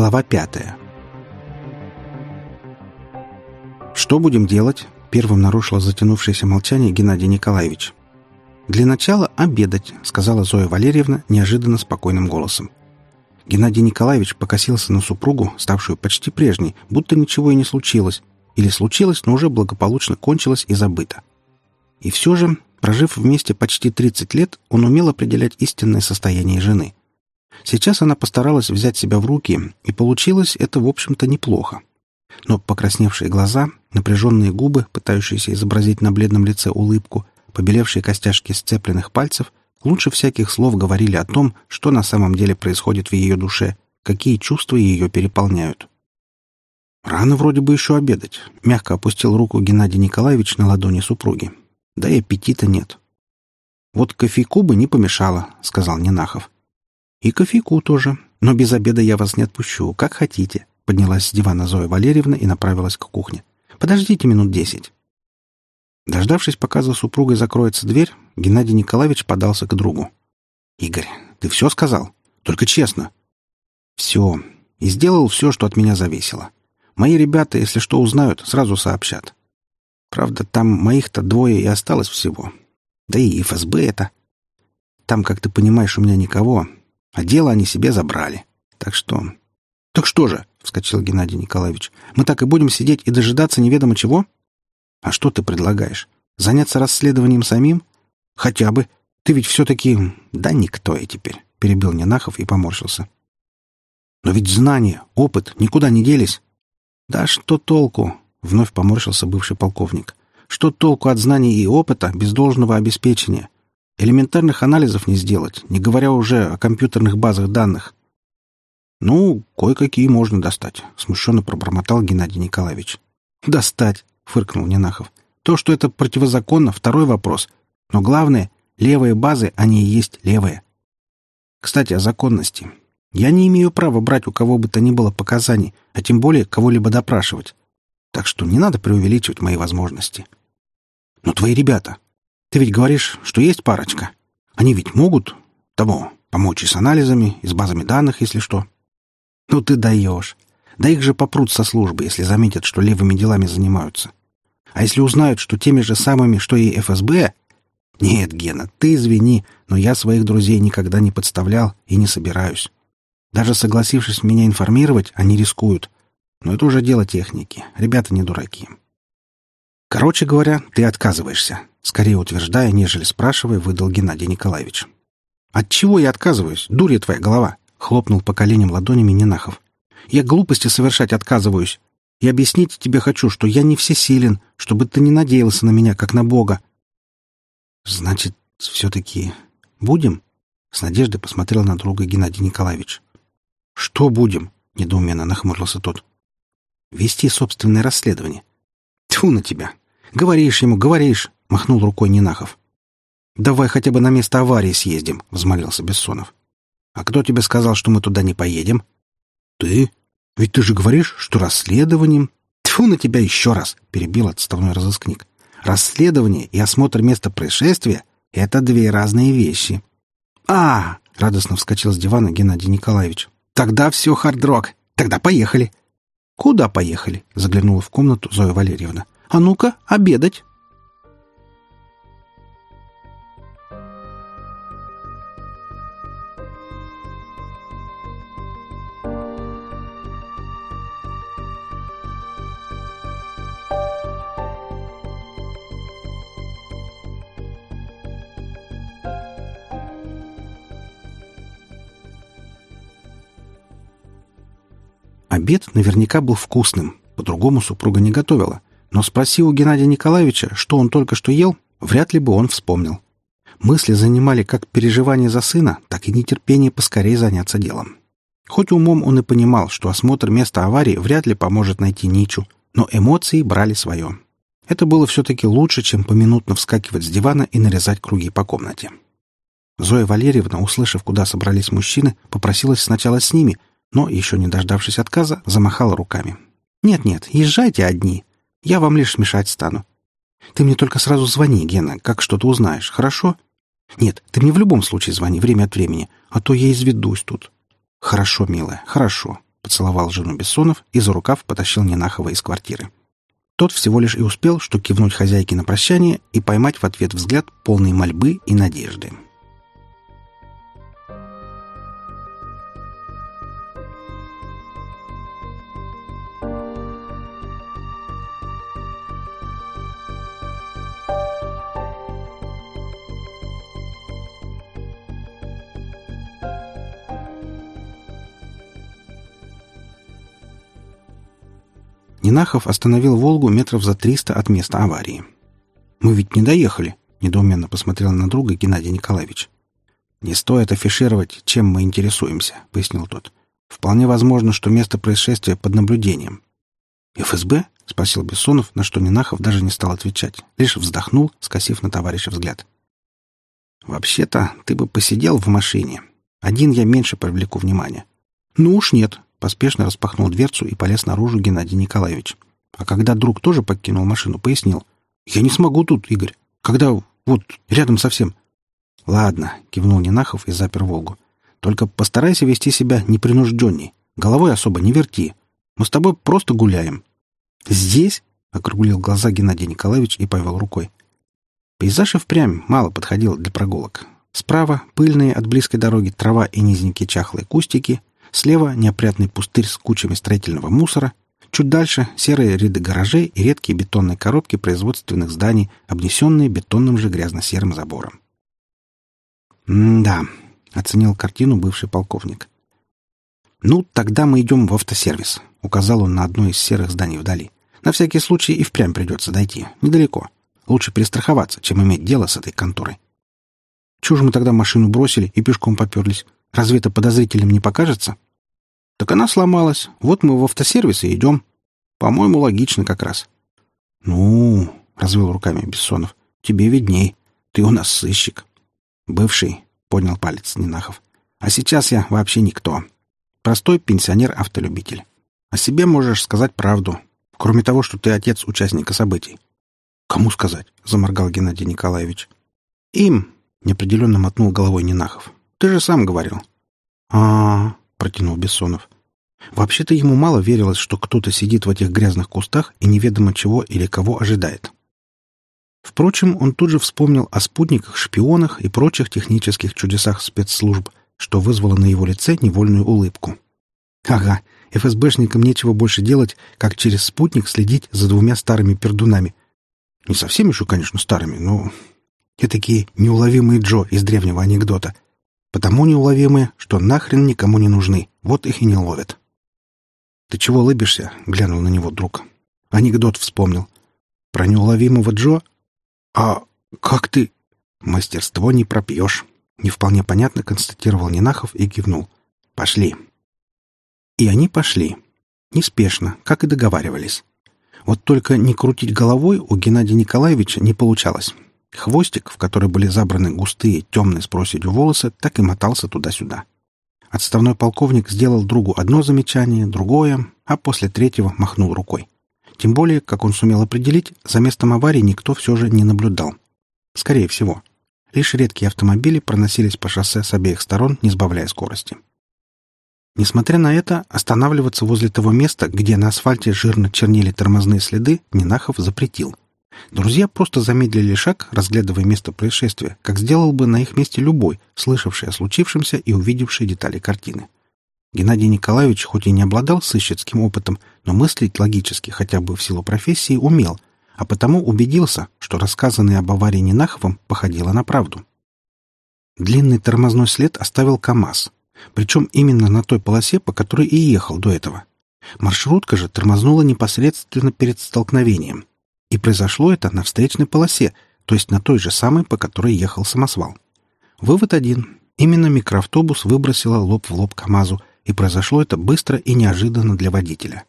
Глава пятая. «Что будем делать?» — первым нарушило затянувшееся молчание Геннадий Николаевич. «Для начала обедать», — сказала Зоя Валерьевна неожиданно спокойным голосом. Геннадий Николаевич покосился на супругу, ставшую почти прежней, будто ничего и не случилось. Или случилось, но уже благополучно кончилось и забыто. И все же, прожив вместе почти 30 лет, он умел определять истинное состояние жены. Сейчас она постаралась взять себя в руки, и получилось это, в общем-то, неплохо. Но покрасневшие глаза, напряженные губы, пытающиеся изобразить на бледном лице улыбку, побелевшие костяшки сцепленных пальцев лучше всяких слов говорили о том, что на самом деле происходит в ее душе, какие чувства ее переполняют. «Рано вроде бы еще обедать», — мягко опустил руку Геннадий Николаевич на ладони супруги. «Да и аппетита нет». «Вот кофейку бы не помешало», — сказал Ненахов. «И кофейку тоже, но без обеда я вас не отпущу, как хотите», — поднялась с дивана Зоя Валерьевна и направилась к кухне. «Подождите минут десять». Дождавшись, пока за супругой закроется дверь, Геннадий Николаевич подался к другу. «Игорь, ты все сказал? Только честно». «Все. И сделал все, что от меня зависело. Мои ребята, если что узнают, сразу сообщат. Правда, там моих-то двое и осталось всего. Да и ФСБ это. Там, как ты понимаешь, у меня никого, а дело они себе забрали. Так что...» «Так что же?» — вскочил Геннадий Николаевич. «Мы так и будем сидеть и дожидаться неведомо чего?» «А что ты предлагаешь? Заняться расследованием самим? Хотя бы. Ты ведь все-таки... Да никто я теперь», — перебил Ненахов и поморщился. «Но ведь знания, опыт никуда не делись». «Да что толку?» — вновь поморщился бывший полковник. «Что толку от знаний и опыта без должного обеспечения? Элементарных анализов не сделать, не говоря уже о компьютерных базах данных». «Ну, кое-какие можно достать», — смущенно пробормотал Геннадий Николаевич. «Достать? фыркнул Ненахов. То, что это противозаконно, второй вопрос. Но главное, левые базы, они и есть левые. Кстати, о законности. Я не имею права брать у кого бы то ни было показаний, а тем более кого-либо допрашивать. Так что не надо преувеличивать мои возможности. Но твои ребята, ты ведь говоришь, что есть парочка. Они ведь могут того помочь и с анализами, и с базами данных, если что. Ну ты даешь. Да их же попрут со службы, если заметят, что левыми делами занимаются. А если узнают, что теми же самыми, что и ФСБ... Нет, Гена, ты извини, но я своих друзей никогда не подставлял и не собираюсь. Даже согласившись меня информировать, они рискуют. Но это уже дело техники. Ребята не дураки. Короче говоря, ты отказываешься. Скорее утверждая, нежели спрашивая, выдал Геннадий Николаевич. От чего я отказываюсь? Дурья твоя голова! Хлопнул по коленям ладонями Ненахов. Я глупости совершать отказываюсь. И объяснить тебе хочу, что я не всесилен, чтобы ты не надеялся на меня, как на Бога. Значит, все-таки будем? С надеждой посмотрел на друга Геннадий Николаевич. Что будем? Недоуменно нахмурился тот. Вести собственное расследование. Тьфу на тебя! Говоришь ему, говоришь! Махнул рукой Нинахов. «Давай хотя бы на место аварии съездим», — взмолился Бессонов. «А кто тебе сказал, что мы туда не поедем?» «Ты? Ведь ты же говоришь, что расследованием...» «Тьфу на тебя еще раз!» — перебил отставной разыскник. «Расследование и осмотр места происшествия — это две разные вещи». «А!» — радостно вскочил с дивана Геннадий Николаевич. «Тогда все хардрок. Тогда поехали». «Куда поехали?» — заглянула в комнату Зоя Валерьевна. «А ну-ка, обедать». Обед наверняка был вкусным, по-другому супруга не готовила. Но спроси у Геннадия Николаевича, что он только что ел, вряд ли бы он вспомнил. Мысли занимали как переживание за сына, так и нетерпение поскорее заняться делом. Хоть умом он и понимал, что осмотр места аварии вряд ли поможет найти Ничу, но эмоции брали свое. Это было все-таки лучше, чем поминутно вскакивать с дивана и нарезать круги по комнате. Зоя Валерьевна, услышав, куда собрались мужчины, попросилась сначала с ними, но, еще не дождавшись отказа, замахала руками. «Нет-нет, езжайте одни. Я вам лишь мешать стану. Ты мне только сразу звони, Гена, как что-то узнаешь, хорошо? Нет, ты мне в любом случае звони время от времени, а то я изведусь тут». «Хорошо, милая, хорошо», поцеловал жену Бессонов и за рукав потащил Ненахова из квартиры. Тот всего лишь и успел, что кивнуть хозяйке на прощание и поймать в ответ взгляд полный мольбы и надежды. Нинахов остановил «Волгу» метров за триста от места аварии. «Мы ведь не доехали», — недоуменно посмотрел на друга Геннадий Николаевич. «Не стоит афишировать, чем мы интересуемся», — пояснил тот. «Вполне возможно, что место происшествия под наблюдением». «ФСБ?» — спросил Бессонов, на что Нинахов даже не стал отвечать, лишь вздохнул, скосив на товарища взгляд. «Вообще-то ты бы посидел в машине. Один я меньше привлеку внимания». «Ну уж нет», Поспешно распахнул дверцу и полез наружу Геннадий Николаевич. А когда друг тоже покинул машину, пояснил. «Я не смогу тут, Игорь. Когда вот рядом совсем». «Ладно», — кивнул Нинахов и запер «Волгу». «Только постарайся вести себя непринужденней. Головой особо не верти. Мы с тобой просто гуляем». «Здесь?» — округлил глаза Геннадий Николаевич и повел рукой. Пейзаж и впрямь мало подходил для прогулок. Справа — пыльные от близкой дороги трава и низенькие чахлые кустики, Слева неопрятный пустырь с кучами строительного мусора. Чуть дальше серые ряды гаражей и редкие бетонные коробки производственных зданий, обнесенные бетонным же грязно-серым забором. «М-да», — оценил картину бывший полковник. «Ну, тогда мы идем в автосервис», — указал он на одно из серых зданий вдали. «На всякий случай и впрямь придется дойти. Недалеко. Лучше перестраховаться, чем иметь дело с этой конторой». «Чего же мы тогда машину бросили и пешком поперлись? Разве это подозрительным не покажется? Так она сломалась. Вот мы в автосервис и идем. По-моему, логично как раз. Ну, развел руками Бессонов. Тебе видней. Ты у нас сыщик. Бывший, поднял палец Нинахов. А сейчас я вообще никто. Простой пенсионер-автолюбитель. О себе можешь сказать правду, кроме того, что ты отец участника событий. Кому сказать? заморгал Геннадий Николаевич. Им, неопределенно мотнул головой Нинахов. Ты же сам говорил. А, протянул Бессонов. Вообще-то ему мало верилось, что кто-то сидит в этих грязных кустах и неведомо чего или кого ожидает. Впрочем, он тут же вспомнил о спутниках, шпионах и прочих технических чудесах спецслужб, что вызвало на его лице невольную улыбку. Ага, ФСБшникам нечего больше делать, как через спутник следить за двумя старыми пердунами. Не совсем еще, конечно, старыми, но... Этакие неуловимые Джо из древнего анекдота — Потому неуловимые, что нахрен никому не нужны. Вот их и не ловят. «Ты чего улыбишься?» — глянул на него друг. Анекдот вспомнил. «Про неуловимого Джо? А как ты...» «Мастерство не пропьешь», — не вполне понятно констатировал Нинахов и кивнул. «Пошли». И они пошли. Неспешно, как и договаривались. Вот только не крутить головой у Геннадия Николаевича не получалось. Хвостик, в который были забраны густые, темные с проседью волосы, так и мотался туда-сюда. Отставной полковник сделал другу одно замечание, другое, а после третьего махнул рукой. Тем более, как он сумел определить, за местом аварии никто все же не наблюдал. Скорее всего. Лишь редкие автомобили проносились по шоссе с обеих сторон, не сбавляя скорости. Несмотря на это, останавливаться возле того места, где на асфальте жирно чернили тормозные следы, Нинахов запретил. Друзья просто замедлили шаг, разглядывая место происшествия, как сделал бы на их месте любой, слышавший о случившемся и увидевший детали картины. Геннадий Николаевич хоть и не обладал сыщицким опытом, но мыслить логически хотя бы в силу профессии умел, а потому убедился, что рассказанное об аварии Нинаховым походило на правду. Длинный тормозной след оставил КАМАЗ, причем именно на той полосе, по которой и ехал до этого. Маршрутка же тормознула непосредственно перед столкновением. И произошло это на встречной полосе, то есть на той же самой, по которой ехал самосвал. Вывод один. Именно микроавтобус выбросило лоб в лоб КамАЗу, и произошло это быстро и неожиданно для водителя.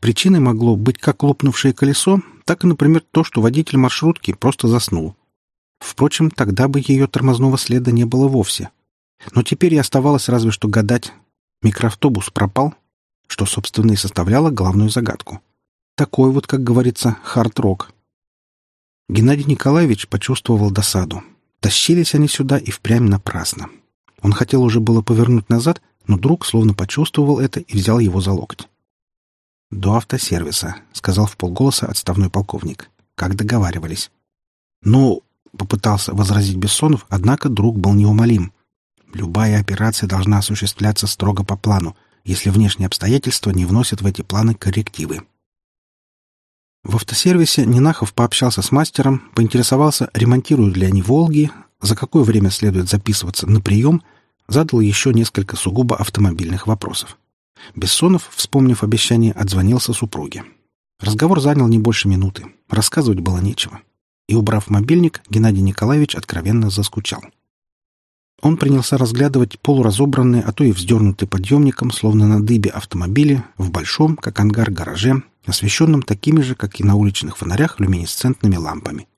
Причиной могло быть как лопнувшее колесо, так и, например, то, что водитель маршрутки просто заснул. Впрочем, тогда бы ее тормозного следа не было вовсе. Но теперь и оставалось разве что гадать. Микроавтобус пропал, что, собственно, и составляло главную загадку. Такой вот, как говорится, хард-рок. Геннадий Николаевич почувствовал досаду. Тащились они сюда и впрямь напрасно. Он хотел уже было повернуть назад, но друг словно почувствовал это и взял его за локоть. «До автосервиса», — сказал в полголоса отставной полковник. «Как договаривались». «Ну...» — попытался возразить Бессонов, однако друг был неумолим. «Любая операция должна осуществляться строго по плану, если внешние обстоятельства не вносят в эти планы коррективы». В автосервисе Нинахов пообщался с мастером, поинтересовался, ремонтируют ли они «Волги», за какое время следует записываться на прием, задал еще несколько сугубо автомобильных вопросов. Бессонов, вспомнив обещание, отзвонился супруге. Разговор занял не больше минуты. Рассказывать было нечего. И, убрав мобильник, Геннадий Николаевич откровенно заскучал. Он принялся разглядывать полуразобранные, а то и вздернутые подъемником, словно на дыбе автомобили, в большом, как ангар, гараже, освещенном такими же, как и на уличных фонарях, люминесцентными лампами.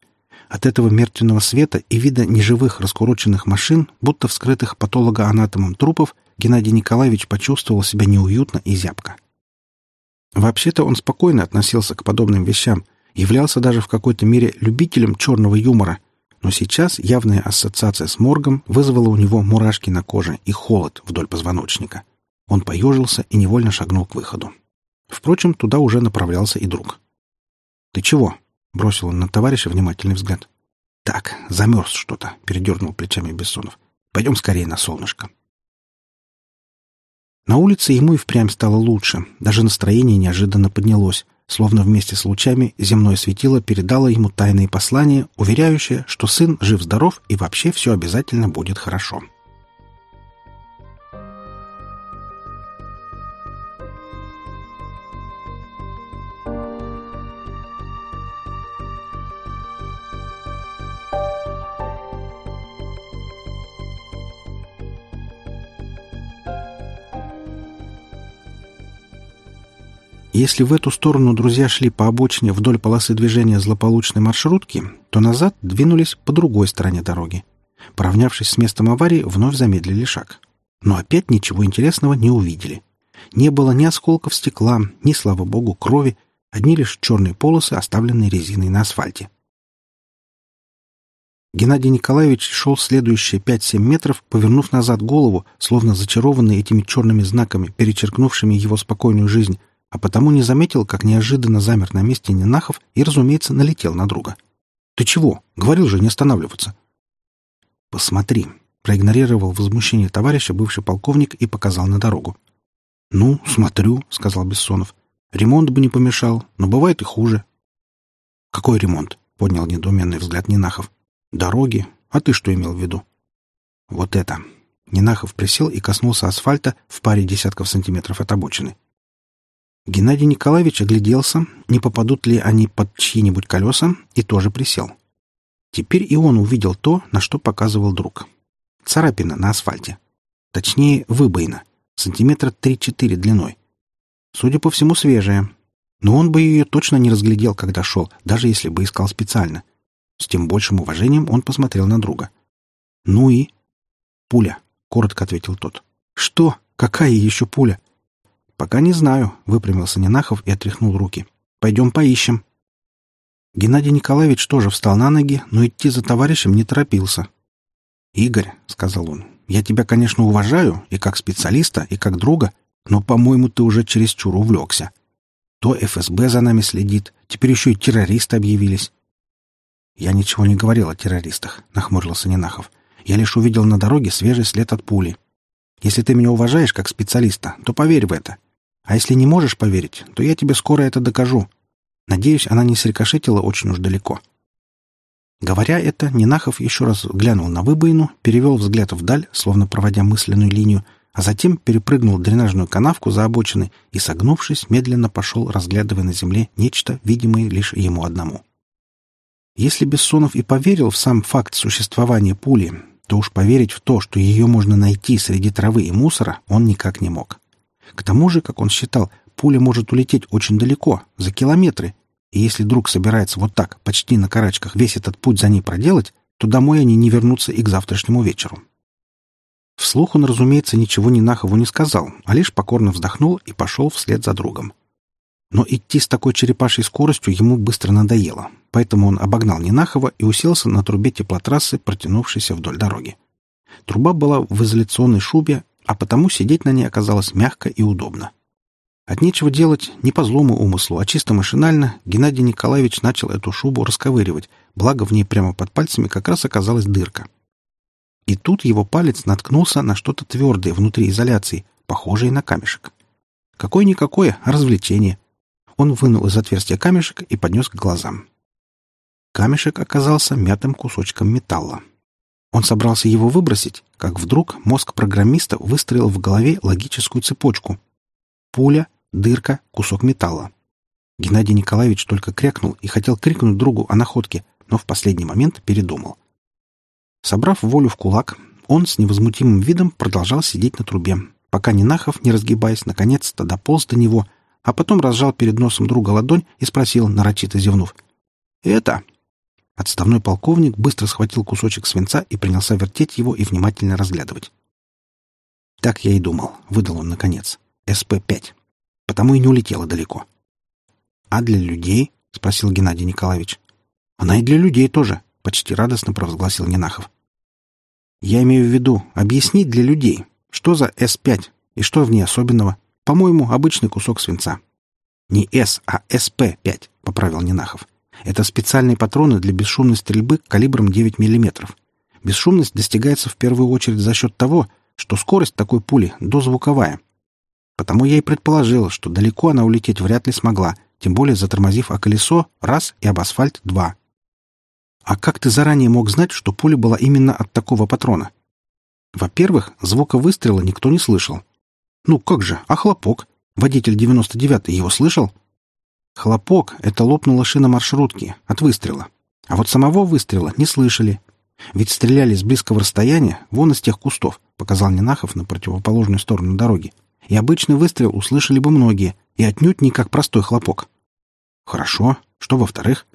От этого мертвенного света и вида неживых раскуроченных машин, будто вскрытых патологоанатомом трупов, Геннадий Николаевич почувствовал себя неуютно и зябко. Вообще-то он спокойно относился к подобным вещам, являлся даже в какой-то мере любителем черного юмора, но сейчас явная ассоциация с моргом вызвала у него мурашки на коже и холод вдоль позвоночника. Он поежился и невольно шагнул к выходу. Впрочем, туда уже направлялся и друг. «Ты чего?» — бросил он на товарища внимательный взгляд. «Так, замерз что-то», — передернул плечами Бессонов. «Пойдем скорее на солнышко». На улице ему и впрямь стало лучше, даже настроение неожиданно поднялось, словно вместе с лучами земное светило передало ему тайные послания, уверяющие, что сын жив-здоров и вообще все обязательно будет хорошо. Если в эту сторону друзья шли по обочине вдоль полосы движения злополучной маршрутки, то назад двинулись по другой стороне дороги. Поравнявшись с местом аварии, вновь замедлили шаг. Но опять ничего интересного не увидели. Не было ни осколков стекла, ни, слава богу, крови, одни лишь черные полосы, оставленные резиной на асфальте. Геннадий Николаевич шел следующие 5-7 метров, повернув назад голову, словно зачарованный этими черными знаками, перечеркнувшими его спокойную жизнь, а потому не заметил, как неожиданно замер на месте Нинахов и, разумеется, налетел на друга. «Ты чего? Говорил же не останавливаться». «Посмотри», — проигнорировал возмущение товарища бывший полковник и показал на дорогу. «Ну, смотрю», — сказал Бессонов. «Ремонт бы не помешал, но бывает и хуже». «Какой ремонт?» — поднял недоуменный взгляд Нинахов. «Дороги. А ты что имел в виду?» «Вот это». Нинахов присел и коснулся асфальта в паре десятков сантиметров от обочины. Геннадий Николаевич огляделся, не попадут ли они под чьи-нибудь колеса, и тоже присел. Теперь и он увидел то, на что показывал друг. Царапина на асфальте. Точнее, выбоина. Сантиметра 3-4 длиной. Судя по всему, свежая. Но он бы ее точно не разглядел, когда шел, даже если бы искал специально. С тем большим уважением он посмотрел на друга. «Ну и?» «Пуля», — коротко ответил тот. «Что? Какая еще пуля?» «Пока не знаю», — выпрямился Нинахов и отряхнул руки. «Пойдем поищем». Геннадий Николаевич тоже встал на ноги, но идти за товарищем не торопился. «Игорь», — сказал он, — «я тебя, конечно, уважаю и как специалиста, и как друга, но, по-моему, ты уже чересчур увлекся. То ФСБ за нами следит, теперь еще и террористы объявились». «Я ничего не говорил о террористах», — нахмурился Нинахов. «Я лишь увидел на дороге свежий след от пули. Если ты меня уважаешь как специалиста, то поверь в это. А если не можешь поверить, то я тебе скоро это докажу. Надеюсь, она не срикошетила очень уж далеко. Говоря это, Нинахов еще раз глянул на выбоину, перевел взгляд вдаль, словно проводя мысленную линию, а затем перепрыгнул дренажную канавку за обочиной и, согнувшись, медленно пошел, разглядывая на земле нечто, видимое лишь ему одному. Если Бессонов и поверил в сам факт существования пули, то уж поверить в то, что ее можно найти среди травы и мусора, он никак не мог. К тому же, как он считал, пуля может улететь очень далеко, за километры, и если друг собирается вот так, почти на карачках, весь этот путь за ней проделать, то домой они не вернутся и к завтрашнему вечеру. Вслух он, разумеется, ничего Нинахову не сказал, а лишь покорно вздохнул и пошел вслед за другом. Но идти с такой черепашьей скоростью ему быстро надоело, поэтому он обогнал Нинахова и уселся на трубе теплотрассы, протянувшейся вдоль дороги. Труба была в изоляционной шубе, а потому сидеть на ней оказалось мягко и удобно. От нечего делать, не по злому умыслу, а чисто машинально, Геннадий Николаевич начал эту шубу расковыривать, благо в ней прямо под пальцами как раз оказалась дырка. И тут его палец наткнулся на что-то твердое внутри изоляции, похожее на камешек. Какое-никакое развлечение. Он вынул из отверстия камешек и поднес к глазам. Камешек оказался мятым кусочком металла. Он собрался его выбросить, как вдруг мозг программиста выстроил в голове логическую цепочку. Пуля, дырка, кусок металла. Геннадий Николаевич только крякнул и хотел крикнуть другу о находке, но в последний момент передумал. Собрав волю в кулак, он с невозмутимым видом продолжал сидеть на трубе, пока Нинахов, не разгибаясь, наконец-то дополз до него, а потом разжал перед носом друга ладонь и спросил, нарочито зевнув. «Это...» Отставной полковник быстро схватил кусочек свинца и принялся вертеть его и внимательно разглядывать. «Так я и думал», — выдал он наконец. «СП-5. Потому и не улетела далеко». «А для людей?» — спросил Геннадий Николаевич. «Она и для людей тоже», — почти радостно провозгласил Нинахов. «Я имею в виду объяснить для людей, что за С-5 и что в ней особенного. По-моему, обычный кусок свинца». «Не С, а СП-5», — поправил Нинахов. «Это специальные патроны для бесшумной стрельбы калибром 9 мм. Бесшумность достигается в первую очередь за счет того, что скорость такой пули дозвуковая. Потому я и предположил, что далеко она улететь вряд ли смогла, тем более затормозив о колесо раз и об асфальт два. А как ты заранее мог знать, что пуля была именно от такого патрона? Во-первых, звука выстрела никто не слышал. Ну как же, а хлопок? Водитель 99-й его слышал? Хлопок — это лопнула шина маршрутки от выстрела. А вот самого выстрела не слышали. Ведь стреляли с близкого расстояния, вон из тех кустов, показал Нинахов на противоположную сторону дороги. И обычный выстрел услышали бы многие, и отнюдь не как простой хлопок. Хорошо. Что во-вторых?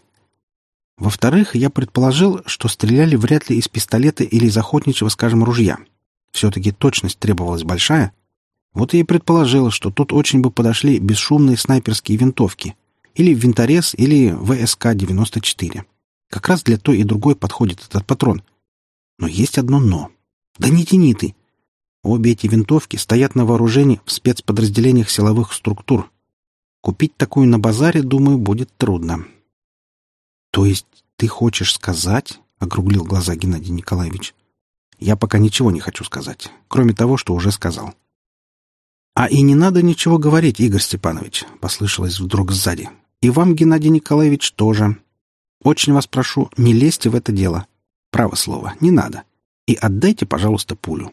Во-вторых, я предположил, что стреляли вряд ли из пистолета или из охотничьего, скажем, ружья. Все-таки точность требовалась большая. Вот я и предположил, что тут очень бы подошли бесшумные снайперские винтовки. Или винторез, или ВСК-94. Как раз для той и другой подходит этот патрон. Но есть одно «но». Да не тяни ты. Обе эти винтовки стоят на вооружении в спецподразделениях силовых структур. Купить такую на базаре, думаю, будет трудно. «То есть ты хочешь сказать?» — округлил глаза Геннадий Николаевич. «Я пока ничего не хочу сказать, кроме того, что уже сказал». «А и не надо ничего говорить, Игорь Степанович», — послышалось вдруг сзади. «И вам, Геннадий Николаевич, тоже. Очень вас прошу, не лезьте в это дело. Право слово, не надо. И отдайте, пожалуйста, пулю».